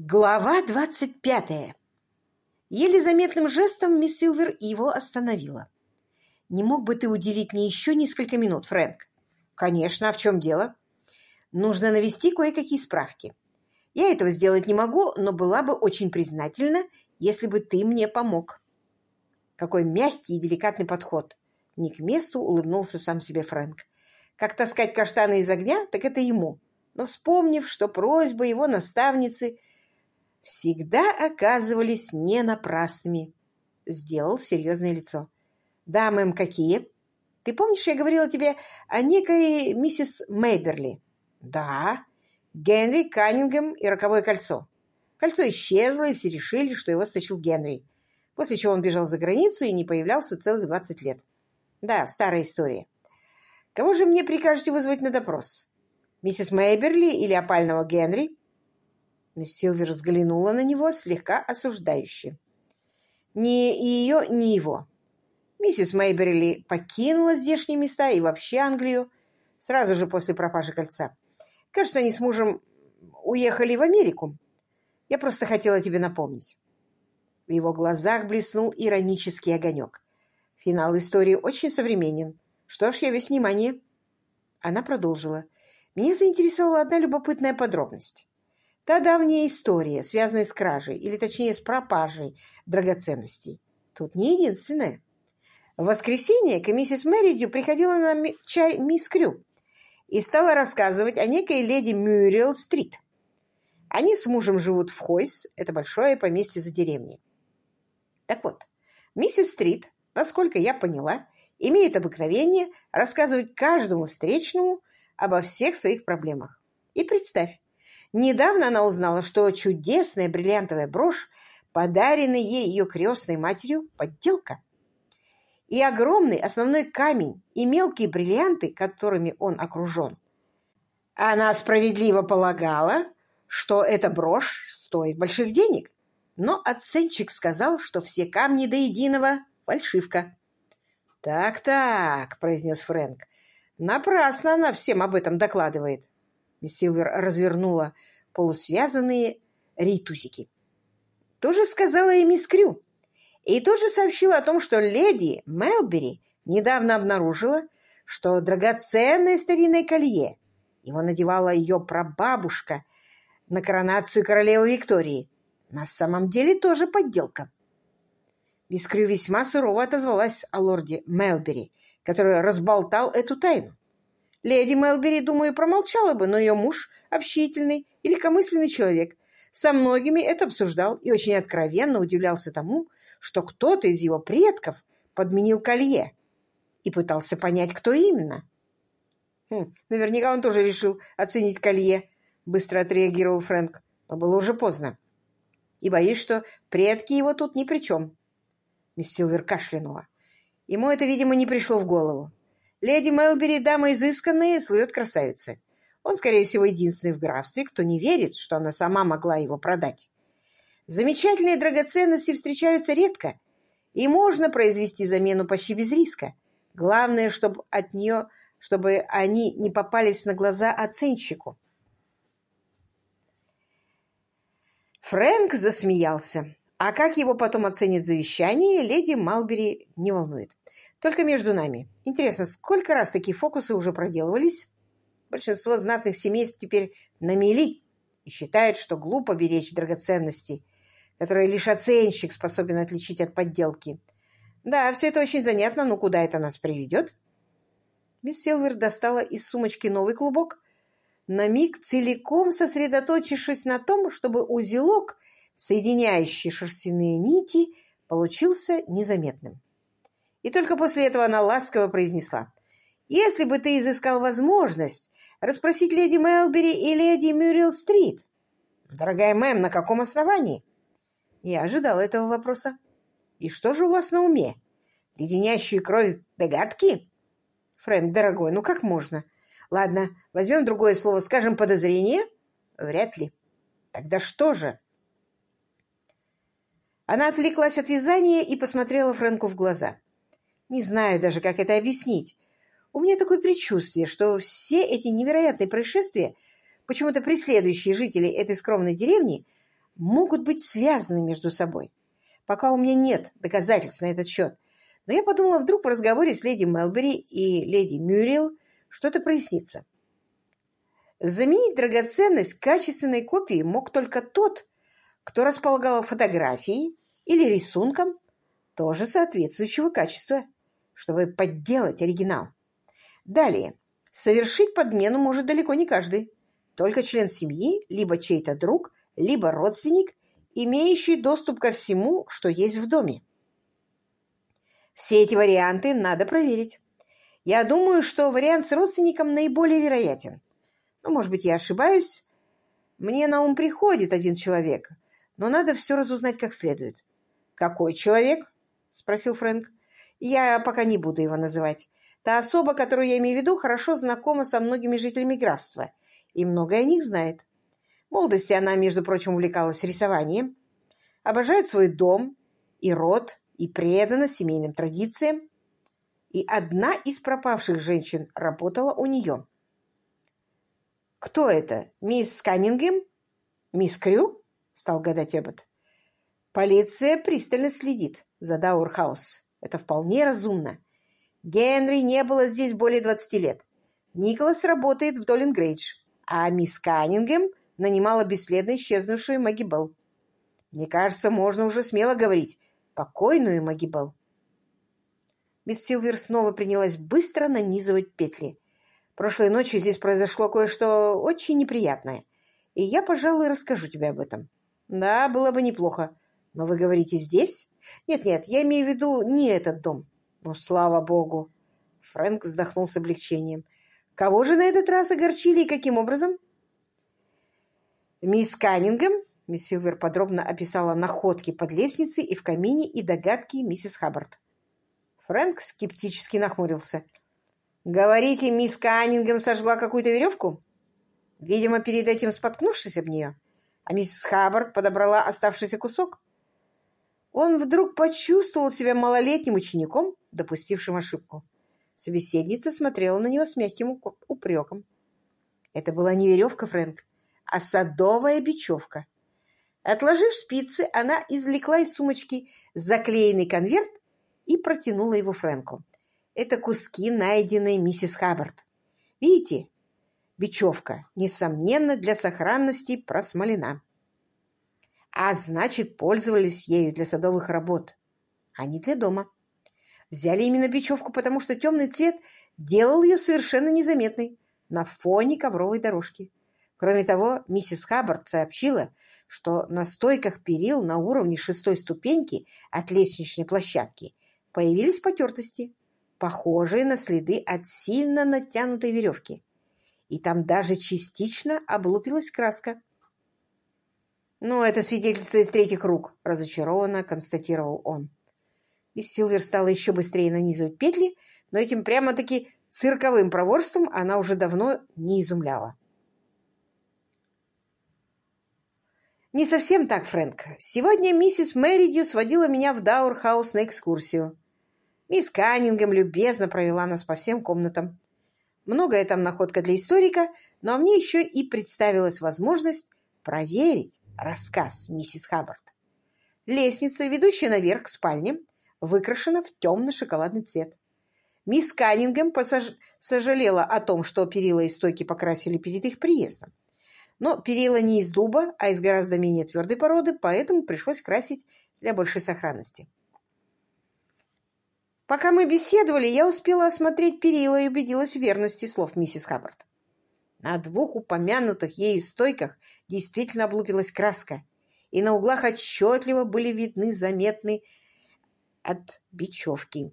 Глава двадцать пятая. Еле заметным жестом мисс Силвер его остановила. «Не мог бы ты уделить мне еще несколько минут, Фрэнк?» «Конечно, а в чем дело?» «Нужно навести кое-какие справки. Я этого сделать не могу, но была бы очень признательна, если бы ты мне помог». Какой мягкий и деликатный подход. Не к месту улыбнулся сам себе Фрэнк. Как таскать каштаны из огня, так это ему. Но вспомнив, что просьба его наставницы – всегда оказывались не напрасными. Сделал серьезное лицо. «Да, мэм, какие? Ты помнишь, я говорила тебе о некой миссис Мейберли?» «Да. Генри, Каннингем и роковое кольцо. Кольцо исчезло, и все решили, что его стащил Генри, после чего он бежал за границу и не появлялся целых двадцать лет. Да, старая история. Кого же мне прикажете вызвать на допрос? Миссис Мейберли или опального Генри?» Мисс Силвер взглянула на него слегка осуждающе. Ни ее, ни его. Миссис Мейберли покинула здешние места и вообще Англию сразу же после пропажи кольца. Кажется, они с мужем уехали в Америку. Я просто хотела тебе напомнить. В его глазах блеснул иронический огонек. Финал истории очень современен. Что ж, я весь внимание. Она продолжила. Меня заинтересовала одна любопытная подробность. Та давняя история, связанная с кражей, или точнее с пропажей драгоценностей. Тут не единственная. В воскресенье к миссис Мэридью приходила на чай мисс Крю и стала рассказывать о некой леди Мюрриел Стрит. Они с мужем живут в Хойс, это большое поместье за деревней. Так вот, миссис Стрит, насколько я поняла, имеет обыкновение рассказывать каждому встречному обо всех своих проблемах. И представь, Недавно она узнала, что чудесная бриллиантовая брошь, подаренная ей ее крестной матерью, подделка. И огромный основной камень, и мелкие бриллианты, которыми он окружен. Она справедливо полагала, что эта брошь стоит больших денег, но оценщик сказал, что все камни до единого – фальшивка. «Так-так», – произнес Фрэнк, – «напрасно она всем об этом докладывает». Мисс Силвер развернула полусвязанные ритузики. Тоже сказала и мисс Крю. И тоже сообщила о том, что леди Мелбери недавно обнаружила, что драгоценное старинное колье, его надевала ее прабабушка на коронацию королевы Виктории, на самом деле тоже подделка. Мисс Крю весьма сурово отозвалась о лорде Мелбери, который разболтал эту тайну. Леди Мелбери, думаю, промолчала бы, но ее муж общительный и легкомысленный человек. Со многими это обсуждал и очень откровенно удивлялся тому, что кто-то из его предков подменил колье и пытался понять, кто именно. Хм, наверняка он тоже решил оценить колье, быстро отреагировал Фрэнк, но было уже поздно. И боюсь, что предки его тут ни при чем. Мисс Силвер кашлянула. Ему это, видимо, не пришло в голову. Леди Мелбери, дама изысканная, слывет красавицей. Он, скорее всего, единственный в графстве, кто не верит, что она сама могла его продать. Замечательные драгоценности встречаются редко, и можно произвести замену почти без риска. Главное, чтобы от нее, чтобы они не попались на глаза оценщику. Фрэнк засмеялся. А как его потом оценит завещание, леди Малбери не волнует. Только между нами. Интересно, сколько раз такие фокусы уже проделывались? Большинство знатных семейств теперь на мели и считают, что глупо беречь драгоценности, которые лишь оценщик способен отличить от подделки. Да, все это очень занятно, но куда это нас приведет? Мисс Силвер достала из сумочки новый клубок, на миг целиком сосредоточившись на том, чтобы узелок, соединяющий шерстяные нити, получился незаметным. И только после этого она ласково произнесла. «Если бы ты изыскал возможность расспросить леди Мелбери и леди Мюррил-стрит». «Дорогая мэм, на каком основании?» Я ожидала этого вопроса. «И что же у вас на уме? Леденящую кровь догадки?» «Фрэнк, дорогой, ну как можно?» «Ладно, возьмем другое слово, скажем, подозрение?» «Вряд ли». «Тогда что же?» Она отвлеклась от вязания и посмотрела Фрэнку в глаза. Не знаю даже, как это объяснить. У меня такое предчувствие, что все эти невероятные происшествия, почему-то преследующие жителей этой скромной деревни, могут быть связаны между собой. Пока у меня нет доказательств на этот счет. Но я подумала, вдруг в разговоре с леди Мелбери и леди Мюрриел что-то прояснится. Заменить драгоценность качественной копией мог только тот, кто располагал фотографией или рисунком тоже соответствующего качества, чтобы подделать оригинал. Далее. Совершить подмену может далеко не каждый. Только член семьи, либо чей-то друг, либо родственник, имеющий доступ ко всему, что есть в доме. Все эти варианты надо проверить. Я думаю, что вариант с родственником наиболее вероятен. Ну, может быть, я ошибаюсь. Мне на ум приходит один человек, но надо все разузнать как следует. «Какой человек?» — спросил Фрэнк. «Я пока не буду его называть. Та особа, которую я имею в виду, хорошо знакома со многими жителями графства и многое о них знает. В молодости она, между прочим, увлекалась рисованием, обожает свой дом и род, и предана семейным традициям. И одна из пропавших женщин работала у нее. «Кто это? Мисс Каннингем? Мисс Крю?» — стал гадать Эббот. «Полиция пристально следит за Дауэр-хаус. Это вполне разумно. Генри не было здесь более двадцати лет. Николас работает в Доллинг-Грейндж, а мисс Каннингем нанимала бесследно исчезнувшую Мэгги Белл. Мне кажется, можно уже смело говорить покойную Мэгги Белл. Мисс Силвер снова принялась быстро нанизывать петли. Прошлой ночью здесь произошло кое-что очень неприятное, и я, пожалуй, расскажу тебе об этом. Да, было бы неплохо. Но вы говорите здесь? Нет-нет, я имею в виду не этот дом. Ну, слава богу. Фрэнк вздохнул с облегчением. Кого же на этот раз огорчили и каким образом? Мисс Каннингем, мисс Силвер подробно описала находки под лестницей и в камине и догадки миссис Хаббард. Фрэнк скептически нахмурился. «Говорите, мисс Каннингем сожгла какую-то веревку?» Видимо, перед этим споткнувшись об нее, а миссис Хаббард подобрала оставшийся кусок. Он вдруг почувствовал себя малолетним учеником, допустившим ошибку. Собеседница смотрела на него с мягким упреком. Это была не веревка, Фрэнк, а садовая бечевка. Отложив спицы, она извлекла из сумочки заклеенный конверт и протянула его Фрэнку. Это куски, найденные миссис Хаббард. Видите, бечевка, несомненно, для сохранности просмолена. А значит, пользовались ею для садовых работ, а не для дома. Взяли именно бечевку, потому что темный цвет делал ее совершенно незаметной на фоне ковровой дорожки. Кроме того, миссис Хаббард сообщила, что на стойках перил на уровне шестой ступеньки от лестничной площадки появились потертости, похожие на следы от сильно натянутой веревки. И там даже частично облупилась краска. «Ну, это свидетельство из третьих рук», — разочарованно констатировал он. Мисс Силвер стала еще быстрее нанизывать петли, но этим прямо-таки цирковым проворством она уже давно не изумляла. «Не совсем так, Фрэнк. Сегодня миссис Мэридью сводила меня в Даурхаус на экскурсию. Мисс Каннингем любезно провела нас по всем комнатам. Многое там находка для историка, но мне еще и представилась возможность проверить рассказ миссис Хаббард. Лестница, ведущая наверх к спальне, выкрашена в темно-шоколадный цвет. Мисс Каннингем посож... сожалела о том, что перила и стойки покрасили перед их приездом. Но перила не из дуба, а из гораздо менее твердой породы, поэтому пришлось красить для большей сохранности. Пока мы беседовали, я успела осмотреть перила и убедилась в верности слов миссис Хаббард. На двух упомянутых ею стойках действительно облупилась краска, и на углах отчетливо были видны заметны от бечевки.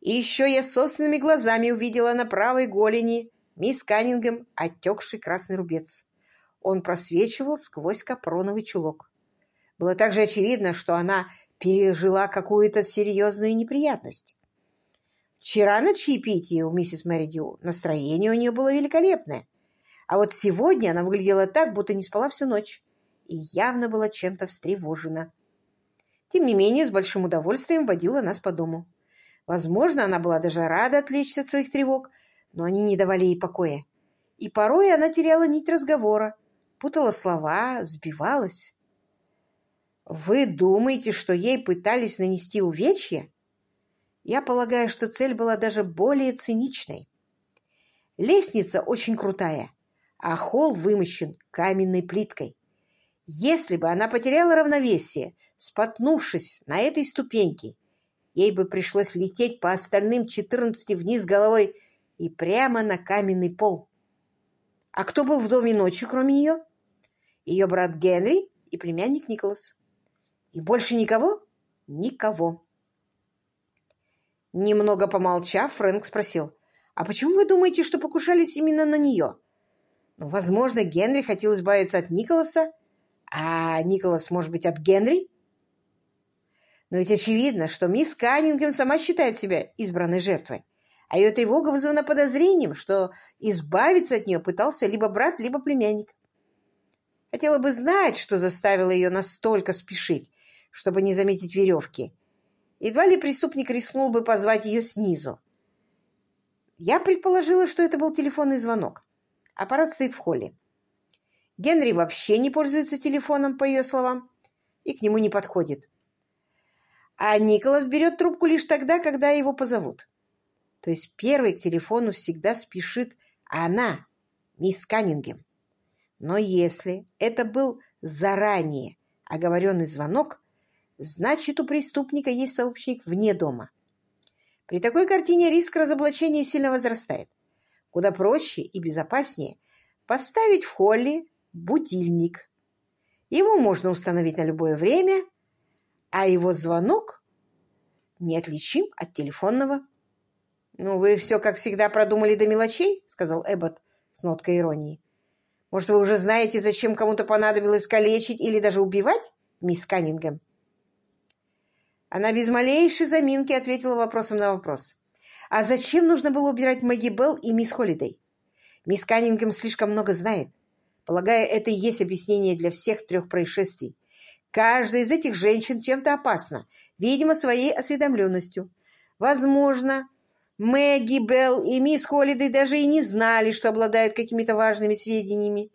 И еще я собственными глазами увидела на правой голени мисс Каннингем отекший красный рубец. Он просвечивал сквозь капроновый чулок. Было также очевидно, что она пережила какую-то серьезную неприятность. Вчера на чаепитии у миссис Мэридью настроение у нее было великолепное, а вот сегодня она выглядела так, будто не спала всю ночь и явно была чем-то встревожена. Тем не менее, с большим удовольствием водила нас по дому. Возможно, она была даже рада отвлечься от своих тревог, но они не давали ей покоя. И порой она теряла нить разговора, путала слова, сбивалась. Вы думаете, что ей пытались нанести увечья? Я полагаю, что цель была даже более циничной. Лестница очень крутая, а холл вымощен каменной плиткой. Если бы она потеряла равновесие, споткнувшись на этой ступеньке, ей бы пришлось лететь по остальным четырнадцати вниз головой и прямо на каменный пол. А кто был в доме ночью, кроме нее? Ее брат Генри и племянник Николас. И больше никого? Никого. Немного помолчав, Фрэнк спросил, «А почему вы думаете, что покушались именно на нее?» ну, «Возможно, Генри хотел избавиться от Николаса, а Николас, может быть, от Генри?» «Но ведь очевидно, что мисс Каннингем сама считает себя избранной жертвой, а ее тревога вызвана подозрением, что избавиться от нее пытался либо брат, либо племянник. Хотела бы знать, что заставило ее настолько спешить, чтобы не заметить веревки. Едва ли преступник рискнул бы позвать ее снизу. Я предположила, что это был телефонный звонок. Аппарат стоит в холле. Генри вообще не пользуется телефоном, по ее словам, и к нему не подходит. А Николас берет трубку лишь тогда, когда его позовут. То есть первой к телефону всегда спешит она, мисс Каннингем. Но если это был заранее оговоренный звонок, значит, у преступника есть сообщник вне дома. При такой картине риск разоблачения сильно возрастает. Куда проще и безопаснее поставить в холле будильник. Его можно установить на любое время, а его звонок неотличим от телефонного. «Ну, вы все, как всегда, продумали до мелочей», — сказал Эббот с ноткой иронии. Может, вы уже знаете, зачем кому-то понадобилось калечить или даже убивать мисс Каннингем?» Она без малейшей заминки ответила вопросом на вопрос. «А зачем нужно было убирать Мэгги Белл и мисс Холидей? Мисс Каннингем слишком много знает. Полагаю, это и есть объяснение для всех трех происшествий. Каждая из этих женщин чем-то опасна, видимо, своей осведомленностью. Возможно, Мэгги, Белл и мисс Холлидей даже и не знали, что обладают какими-то важными сведениями.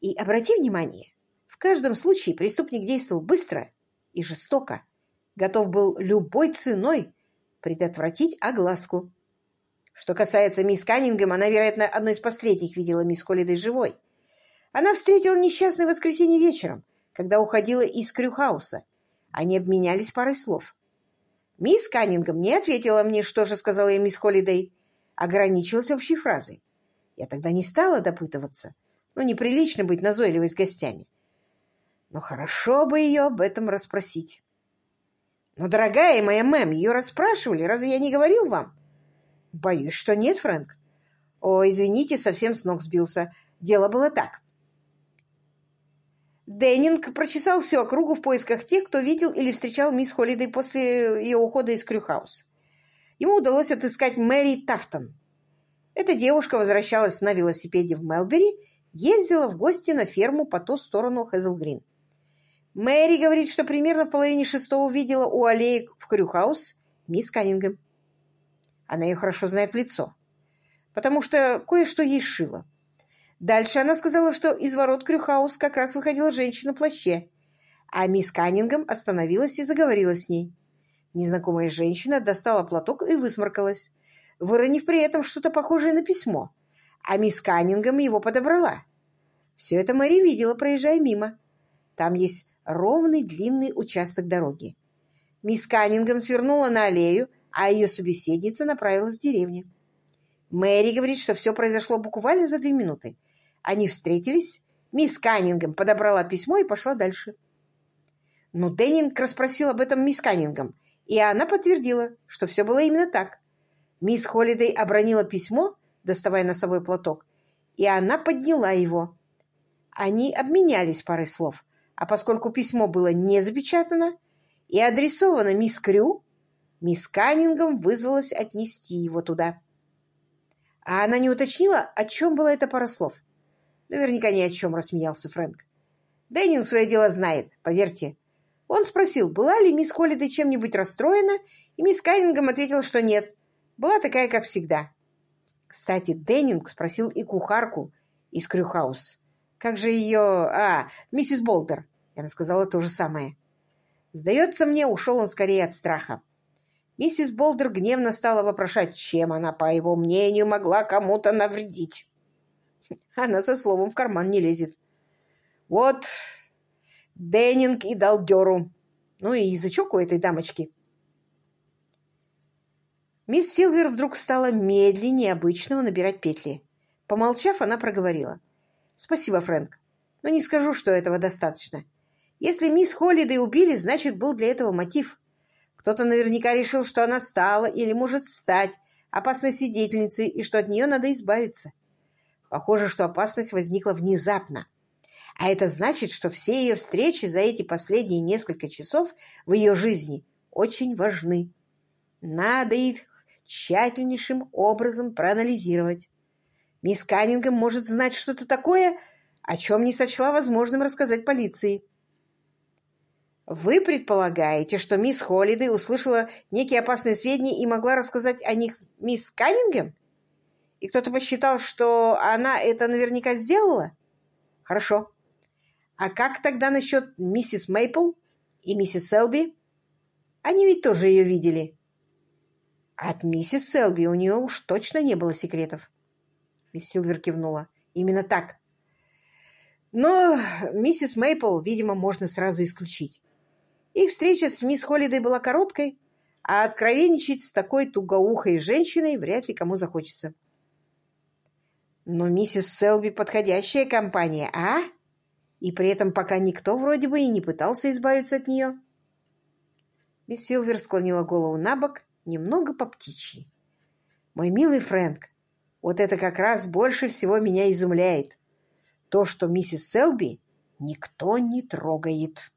И обрати внимание, в каждом случае преступник действовал быстро и жестоко, готов был любой ценой предотвратить огласку. Что касается мисс Каннингем, она, вероятно, одной из последних видела мисс Холлидей живой. Она встретила несчастное воскресенье вечером, когда уходила из Крюхауса. Они обменялись парой слов. Мисс Каннингем не ответила мне, что же сказала ей мисс Холидей, ограничилась общей фразой. Я тогда не стала допытываться, но неприлично быть назойливой с гостями. Но хорошо бы ее об этом расспросить. Но, дорогая моя мэм, ее расспрашивали, разве я не говорил вам? Боюсь, что нет, Фрэнк. О, извините, совсем с ног сбился. Дело было так. Деннинг прочесал всю округу в поисках тех, кто видел или встречал мисс Холлидей после ее ухода из Крюхаус. Ему удалось отыскать Мэри Тафтон. Эта девушка возвращалась на велосипеде в Мелбери, ездила в гости на ферму по ту сторону Хэзлгрин. Мэри говорит, что примерно в половине шестого видела у аллеи в Крюхаус мисс Каннингем. Она ее хорошо знает в лицо, потому что кое-что ей шило. Дальше она сказала, что из ворот Крюхаус как раз выходила женщина в плаще, а мисс Каннингем остановилась и заговорила с ней. Незнакомая женщина достала платок и высморкалась, выронив при этом что-то похожее на письмо, а мисс Каннингем его подобрала. Все это Мэри видела, проезжая мимо. Там есть ровный длинный участок дороги. Мисс Каннингем свернула на аллею, а ее собеседница направилась в деревню. Мэри говорит, что все произошло буквально за две минуты. Они встретились, мисс Каннингем подобрала письмо и пошла дальше. Но Деннинг расспросил об этом мисс Каннингем, и она подтвердила, что все было именно так. Мисс Холлидей обронила письмо, доставая носовой платок, и она подняла его. Они обменялись парой слов, а поскольку письмо было не запечатано и адресовано мисс Крю, мисс Каннингем вызвалась отнести его туда. А она не уточнила, о чем была эта пара слов. Наверняка ни о чем рассмеялся Фрэнк. Дэнин свое дело знает, поверьте. Он спросил, была ли мисс Холлидей чем-нибудь расстроена, и мисс Каннингем ответила, что нет. Была такая, как всегда. Кстати, Деннинг спросил и кухарку из Крюхаус. Как же ее... А, миссис Болтер. И она сказала то же самое. Сдается мне, ушел он скорее от страха. Миссис Болдер гневно стала вопрошать, чем она, по его мнению, могла кому-то навредить. Она со словом в карман не лезет. Вот Деннинг и дал дёру. Ну и язычок у этой дамочки. Мисс Силвер вдруг стала медленнее обычного набирать петли. Помолчав, она проговорила. «Спасибо, Фрэнк, но не скажу, что этого достаточно. Если мисс Холлидей убили, значит, был для этого мотив. Кто-то наверняка решил, что она стала или может стать опасной свидетельницей и что от нее надо избавиться. Похоже, что опасность возникла внезапно. А это значит, что все ее встречи за эти последние несколько часов в ее жизни очень важны. Надо их тщательнейшим образом проанализировать. Мисс Каннингем может знать что-то такое, о чем не сочла возможным рассказать полиции. Вы предполагаете, что мисс Холлидей услышала некие опасные сведения и могла рассказать о них мисс Каннингем? И кто-то посчитал, что она это наверняка сделала? Хорошо. А как тогда насчет миссис Мейпл и миссис Селби? Они ведь тоже ее видели. От миссис Селби у нее уж точно не было секретов. Мисс Силвер кивнула. Именно так. Но миссис Мейпл, видимо, можно сразу исключить. Их встреча с мисс Холлидей была короткой, а откровенничать с такой тугоухой женщиной вряд ли кому захочется. Но миссис Селби подходящая компания, а? И при этом пока никто вроде бы и не пытался избавиться от нее. Мисс Силвер склонила голову на бок, немного по птичьи. «Мой милый Фрэнк, вот это как раз больше всего меня изумляет. То, что миссис Селби никто не трогает».